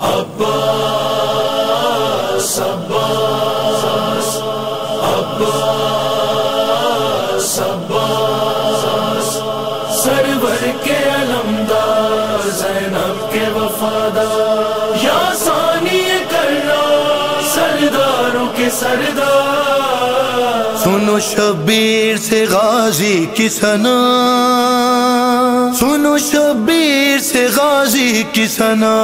عباس عباس عباس عباس سرور کے علمدار، زینب کے وفادار، یا ثانی کرنا سرداروں کے سردار۔ سنو شبیر سے غازی کی سنا سنو شبیر سے غازی کی سنا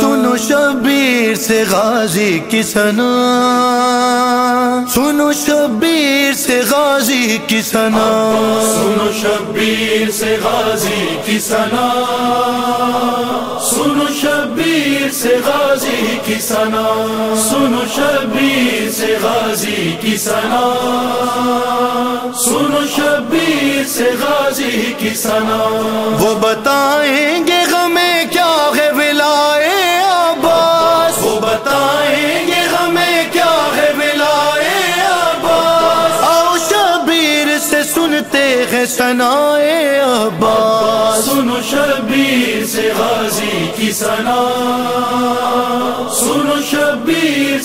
سنو شبیر سے غازی کی سنا سنو شبیر سے غازی کی سنا سنو شبیر سے غازی کی سنا سنو شبیر سے غازی کی سنا سنو شبیر سے غازی کی سنا سنو شبیر سے غازی کی سنا وہ بتائیں گے سنائے عباس۔ سنو شبیر سے غازی کی سنا سنو شبیر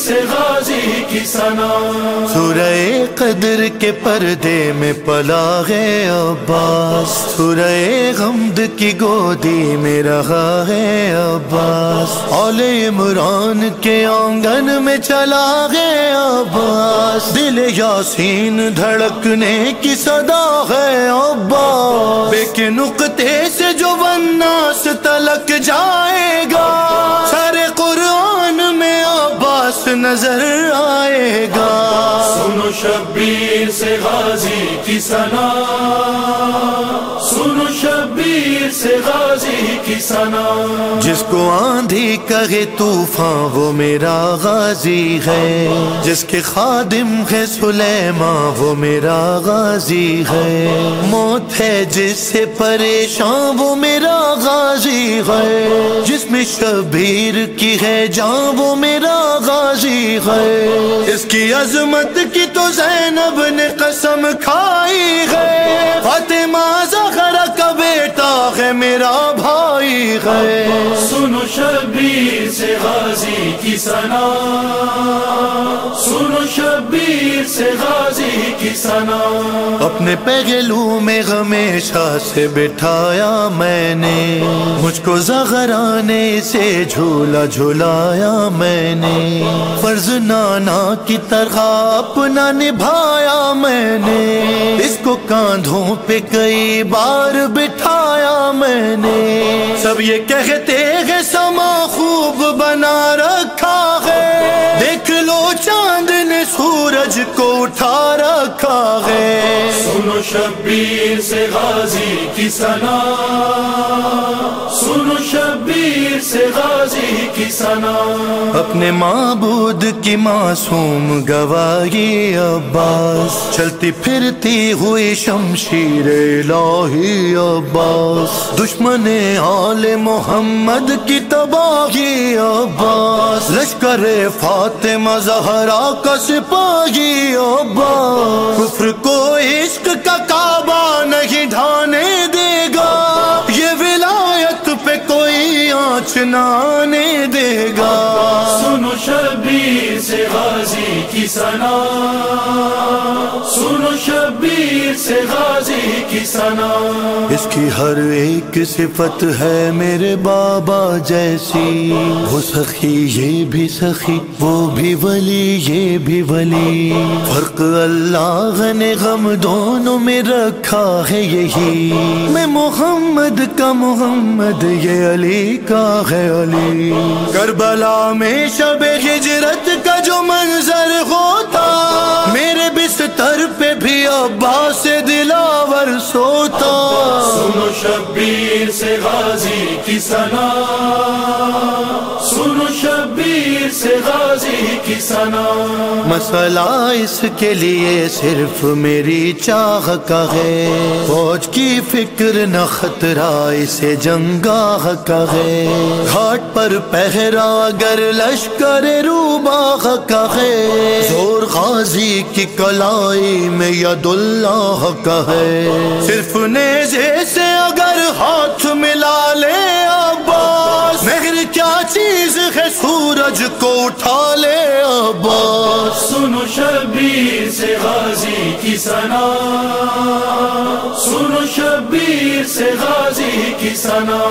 سے غازی کی سنا سورہ قدر کے پردے میں پلا ہے عباس۔ سورہ غمد کی گودی میں رہا ہے عباس۔ اول عمران کے آنگن میں چلا ہے عباس۔ دل یاسین دھڑکنے کی صدا ہے عباس۔ بے کے نقطے سے جو وناس تلک جائے گا۔ نظر آئے گا۔ سنو شبیر سے غازی کی سنا سنو شبیر سے غازی کی سنا جس کو آندھی کہے طوفان وہ میرا غازی ہے۔ جس کے خادم ہے سلیمان وہ میرا غازی ہے۔ موت ہے جس سے پریشان وہ میرا غازی ہے۔ جس میں شبیر کی ہے جان وہ میرا غازی ہے۔ اس کی عظمت کی تو زینب نے قسم کھائی ہے۔ فاطمہ زہرا کا بیٹا ہے، میرا بھائی ہے۔ شبیر سے غازی کی سنا سنو شبیر سے غازی کی سنا اپنے پہلو میں ہمیشہ سے بٹھایا میں نے۔ مجھ کو زغرانے سے جھولا جھولایا میں نے۔ فرض نانا کی طرح اپنا نبھایا میں نے۔ اس کو کاندھوں پہ کئی بار بٹھایا میں نے۔ سب یہ کہتے ہیں بنا رہا رکھا ہے سنو شبیر سے غازی کی سنا سنو شبیر سے غازی کی سنا اپنے معبود کی معصوم گواہی عباس۔ چلتی پھرتی ہوئی شمشیر الہی عباس۔ دشمن آل محمد کی تباہی عباس۔ لشکر فاطمہ زہرا کا سپاہی عباس۔ کفر کو عشق کا کعبہ نہیں ڈھانے دے گا۔ یہ ولایت پہ کوئی آنچ نہ آنے دے گا۔ سنو شبیر سے کی سنا سنو شبیر سے غازی کی سنا اس کی ہر ایک صفت ہے میرے بابا جیسی۔ وہ سخی، یہ بھی سخی، وہ بھی ولی، یہ بھی ولی۔ فرق اللہ نے غم دونوں میں رکھا ہے یہی۔ میں محمد کا محمد، یہ علی کا ہے علی۔ کربلا میں شب ہجرت کا جو منظر ہوتا میرے بستر پہ بھی عباس سے دلاور سوتا سنو شبیر سے غازی کی سنا سنو شبیر سے غازی کی سنا مسئلہ اس کے لیے صرف میری چاہ کا ہے۔ فوج کی فکر نہ خطرہ، اسے جنگاہ کا ہے۔ گھاٹ پر پہرا اگر لشکر روباہ کا ہے۔ زور غازی کی کلائی میں ید اللہ کا ہے۔ صرف نیزے سے اگر ہاتھ چیز ہے مجھ کو اٹھا لے عباس۔ سنو شبیر سے غازی کی سنا سنو شبیر سے غازی کی سنا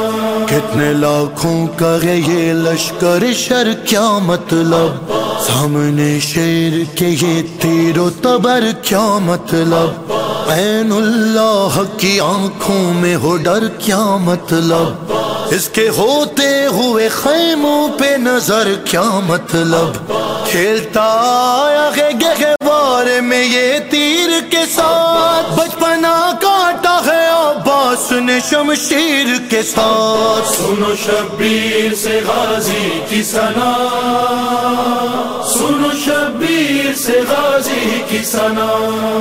کتنے لاکھوں کا یہ لشکر شر کیا مطلب؟ سامنے شیر کے یہ تیر و تبر کیا مطلب؟ عین اللہ کی آنکھوں میں ہو ڈر کیا مطلب؟ اس کے ہوتے ہوئے خیموں پہ نظر کیا مطلب کھیلتا آیا ہے گہوارے میں یہ تیر کے ساتھ نے شمشیر کے ساتھ۔ سنو شبیر سے غازی کی سنا سنو شبیر سے غازی کی سنا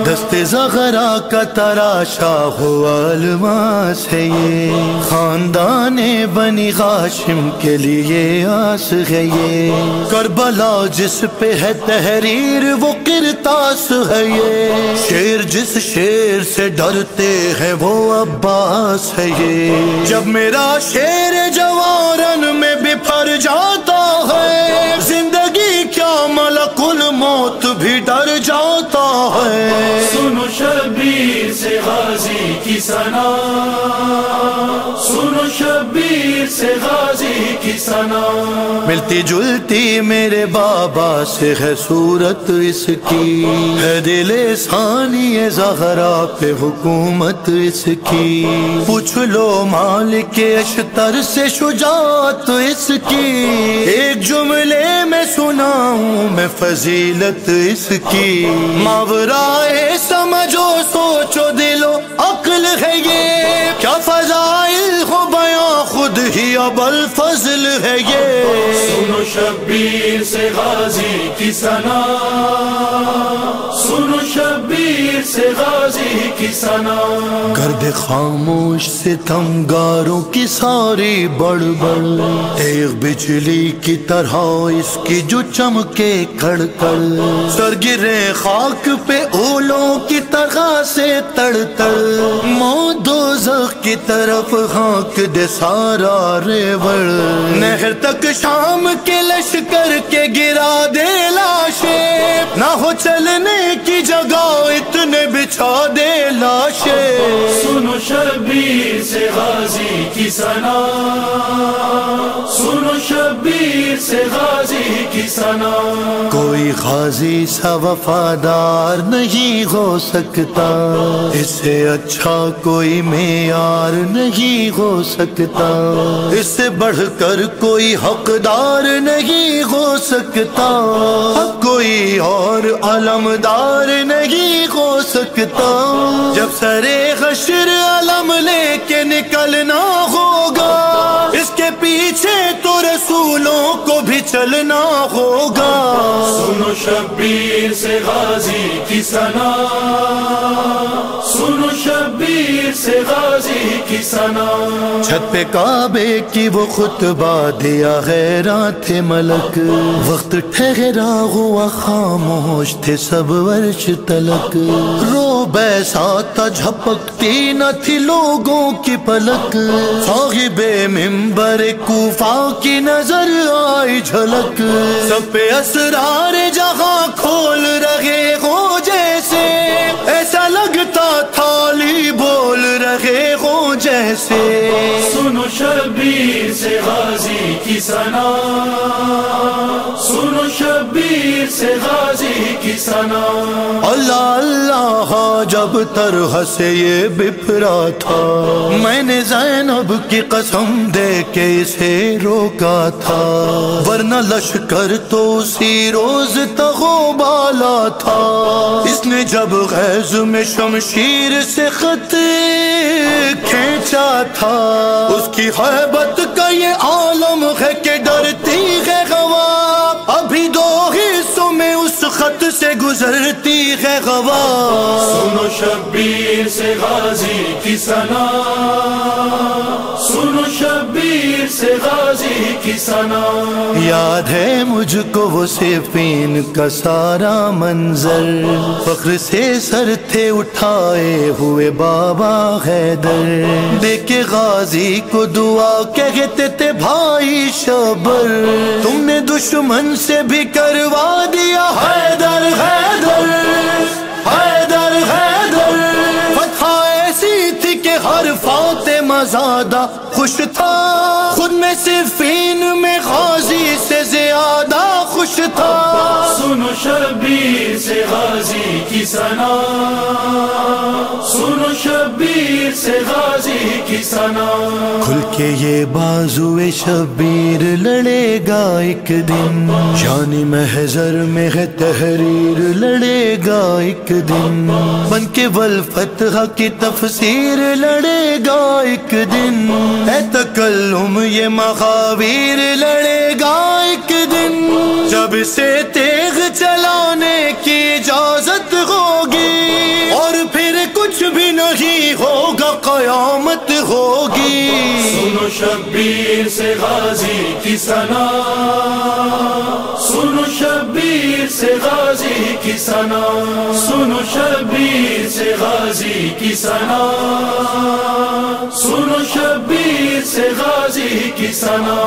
دست زغرا کا تراشا ہوا الماس ہے یہ۔ خاندان بنی غاشم کے لیے آس ہے یہ۔ کربلا جس پہ ہے تحریر وہ کرتاس ہے یہ۔ شیر جس شیر سے ڈرتے ہیں وہ عباس ہے یہ۔ جب میرا شیر جوارن میں بفر جاتا ہے زندگی کیا ملک الموت بھی ڈر جاتا ہے۔ سنو شبیر سے غازی کی سنا سنو شبیر سے غازی کی سنا ملتی جلتی میرے بابا سے ہے صورت اس کی۔ ہے دل ثانی زہرا پہ حکومت اس کی۔ پوچھ لو مالک اشتر سے شجاعت اس کی۔ ایک جملے میں سناؤں میں فضیلت اس کی۔ ماورائے سمجھو سوچو دلو، عقل ہے یہ ہی اب الفضل ہے یہ؟ سنو شبیر سے غازی کی سنا سنو شبیر سے غازی کی سنا گرد خاموش سے تمگاروں کی ساری بڑ بڑ ایک بجلی کی طرح اس کی جو چمکے کڑ کڑ سر گرے خاک پہ اولوں کی طرح سے تڑ تڑ موت دوزخ کی طرف ہانک دے سارا ریوڑ۔ نہر تک شام کے لشکر کے گرا دے لاشے نہ ہو چلنے کی جگہ اتنے بچھا دے لاشے سنو شبیر سے غازی کی سنا سنو شبیر سے غازی کی سنا کوئی غازی سا وفادار نہیں ہو سکتا۔ اس سے اچھا کوئی معیار نہیں ہو سکتا۔ اس سے بڑھ کر کوئی حقدار نہیں ہو سکتا۔ کوئی اور علمدار نہیں ہو سکتا۔ جب سرے حشر علم لے کے نکلنا چلنا ہوگا۔ سنو شبیر سے غازی کی سنا سنو شبیر سے غازی کی سنا چھت پہ کعبے کی وہ خطبہ دیا غیران تھے ملک۔ وقت ٹھہرا ہوا خاموش تھے سب ورش تلک۔ رو بیسا تھا جھپکتی نہ تھی لوگوں کی پلک۔ صاحب ممبر کوفہ کی نظر آئی جھلک۔ سب پہ اسرار جہاں کھول رہے ہو شبیر سے غازی کی سنا سنو شبیر سے غازی کی سنا اللہ اللہ، جب طرح سے یہ بپرا تھا۔ میں نے زینب کی قسم دے کے اسے روکا تھا۔ ورنہ لشکر تو اسی روز تغو بالا تھا۔ اس نے جب غیظ میں شمشیر سے خط کھینچا تھا۔ اس کی بت کا یہ عالم ہے کہ ڈرتی ہے گوا سنو شبیر سے غازی کی سنا سنو شبیر سے غازی کی سنا یاد ہے مجھ کو وہ صفین کا سارا منظر. فخر سے سر تھے اٹھائے ہوئے بابا حیدر دیکھے غازی کو دعا کہتے تھے بھائی شبر. تم نے دشمن سے بھی کروا دیا حیدر حیدر. حیدر حیدر۔ فتح ایسی تھی کہ ہر فاتح مزادہ خوش تھا۔ خود میں صرفین میں غازی سے زیادہ خوش تھا۔ سنو شبیر سے غازی کی سنا سنو شبیر سے غازی کی سنا کھل کے یہ بازو شبیر لڑے گا ایک دن۔ جانی محضر میں ہے تحریر لڑے گا ایک دن۔ بن کے بل فتح کی تفسیر لڑے گا ایک دن۔ اے تکلم یہ مخاویر لڑے گا ایک دن جب سے تیغ چلانے کی اجازت ہوگی اور پھر کچھ بھی نہیں ہوگا، قیامت ہوگی۔ سنو شبیر سے غازی کی سنا سنو شبیر سے غازی کی سنا سنو شبیر سے غازی کی سنا سنو شبیر سے غازی کی سنا